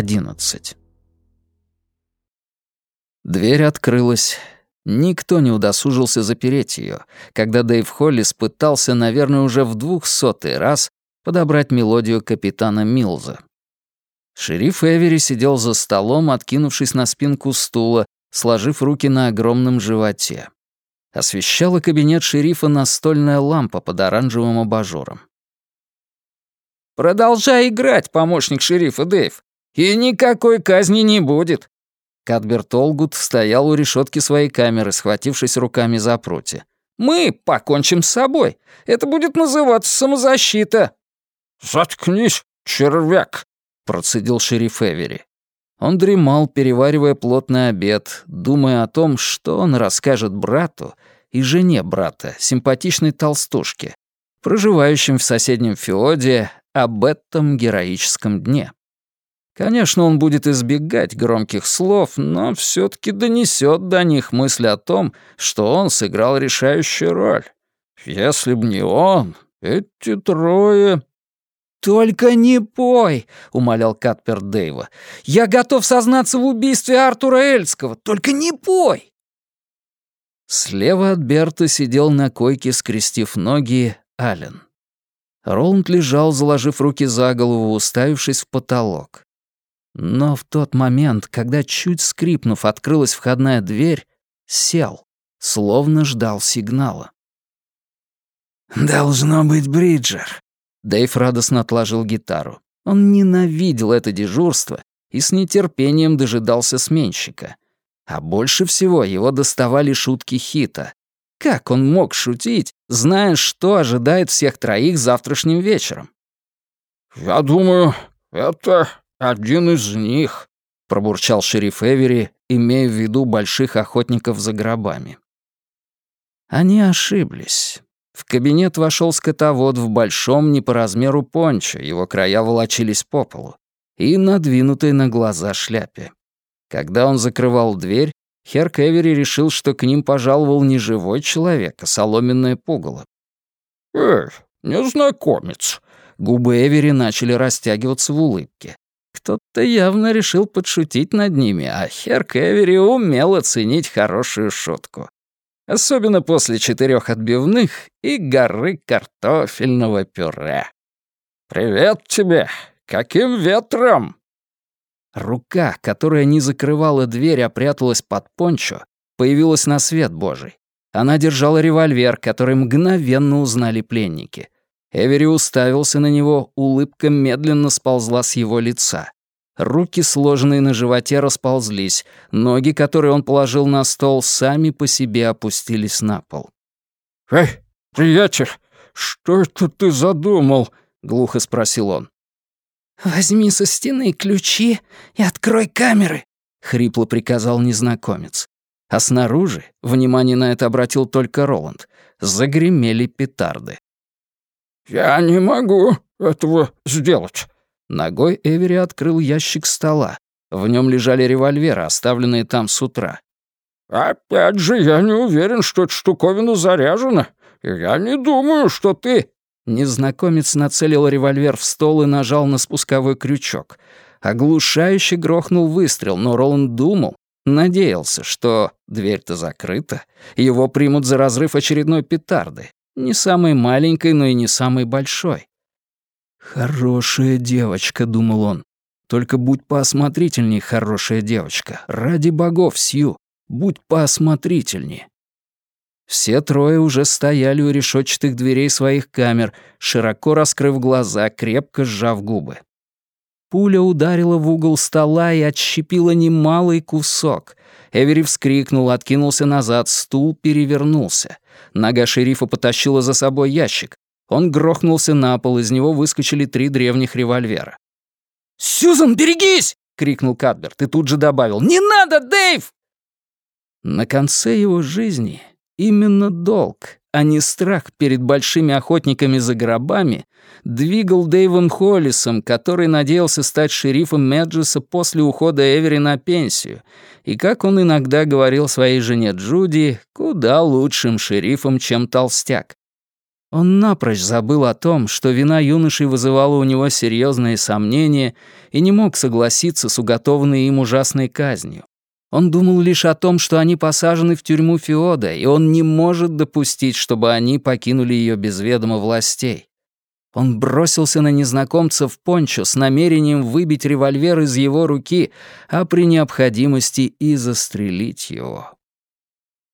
11. Дверь открылась. Никто не удосужился запереть ее, когда Дэйв Холлис пытался, наверное, уже в двухсотый раз подобрать мелодию капитана Милза. Шериф Эвери сидел за столом, откинувшись на спинку стула, сложив руки на огромном животе. Освещала кабинет шерифа настольная лампа под оранжевым абажуром. «Продолжай играть, помощник шерифа Дэйв, и никакой казни не будет». Кадберт Олгут стоял у решетки своей камеры, схватившись руками за прутья. «Мы покончим с собой. Это будет называться самозащита». «Заткнись, червяк», — процедил шериф Эвери. Он дремал, переваривая плотный обед, думая о том, что он расскажет брату и жене брата, симпатичной толстушке, проживающим в соседнем Феоде, об этом героическом дне. Конечно, он будет избегать громких слов, но все таки донесет до них мысль о том, что он сыграл решающую роль. Если б не он, эти трое... «Только не пой!» — умолял Катпер Дэйва. «Я готов сознаться в убийстве Артура Эльского, только не пой!» Слева от Берта сидел на койке, скрестив ноги, Ален. Роланд лежал, заложив руки за голову, уставившись в потолок. Но в тот момент, когда, чуть скрипнув, открылась входная дверь, сел, словно ждал сигнала. «Должно быть Бриджер», Дэйв радостно отложил гитару. Он ненавидел это дежурство и с нетерпением дожидался сменщика. А больше всего его доставали шутки Хита. Как он мог шутить, зная, что ожидает всех троих завтрашним вечером? «Я думаю, это один из них», — пробурчал шериф Эвери, имея в виду больших охотников за гробами. Они ошиблись. В кабинет вошел скотовод в большом не по размеру пончо, его края волочились по полу, и надвинутой на глаза шляпе. Когда он закрывал дверь, Херк Эвери решил, что к ним пожаловал не живой человек, а соломенное пугало. «Эй, незнакомец!» Губы Эвери начали растягиваться в улыбке. Кто-то явно решил подшутить над ними, а Херк Эвери умел оценить хорошую шутку особенно после четырех отбивных и горы картофельного пюре. «Привет тебе! Каким ветром?» Рука, которая не закрывала дверь, а пряталась под пончо, появилась на свет Божий. Она держала револьвер, который мгновенно узнали пленники. Эвери уставился на него, улыбка медленно сползла с его лица. Руки, сложенные на животе, расползлись. Ноги, которые он положил на стол, сами по себе опустились на пол. «Эй, приятель, что это ты задумал?» — глухо спросил он. «Возьми со стены ключи и открой камеры», — хрипло приказал незнакомец. А снаружи, внимание на это обратил только Роланд, загремели петарды. «Я не могу этого сделать», Ногой Эвери открыл ящик стола. В нем лежали револьверы, оставленные там с утра. «Опять же, я не уверен, что эта штуковина заряжена. Я не думаю, что ты...» Незнакомец нацелил револьвер в стол и нажал на спусковой крючок. Оглушающе грохнул выстрел, но Роланд думал, надеялся, что дверь-то закрыта, его примут за разрыв очередной петарды. Не самой маленькой, но и не самой большой. «Хорошая девочка», — думал он. «Только будь поосмотрительней, хорошая девочка. Ради богов, Сью, будь поосмотрительней». Все трое уже стояли у решетчатых дверей своих камер, широко раскрыв глаза, крепко сжав губы. Пуля ударила в угол стола и отщепила немалый кусок. Эвери вскрикнул, откинулся назад, стул перевернулся. Нога шерифа потащила за собой ящик. Он грохнулся на пол, из него выскочили три древних револьвера. «Сьюзан, берегись!» — крикнул Кадберт и тут же добавил. «Не надо, Дэйв!» На конце его жизни именно долг, а не страх перед большими охотниками за гробами, двигал Дэйвом Холлисом, который надеялся стать шерифом Меджеса после ухода Эвери на пенсию, и, как он иногда говорил своей жене Джуди, куда лучшим шерифом, чем толстяк. Он напрочь забыл о том, что вина юноши вызывала у него серьезные сомнения и не мог согласиться с уготованной им ужасной казнью. Он думал лишь о том, что они посажены в тюрьму Феода, и он не может допустить, чтобы они покинули ее без ведома властей. Он бросился на незнакомца в пончо с намерением выбить револьвер из его руки, а при необходимости и застрелить его.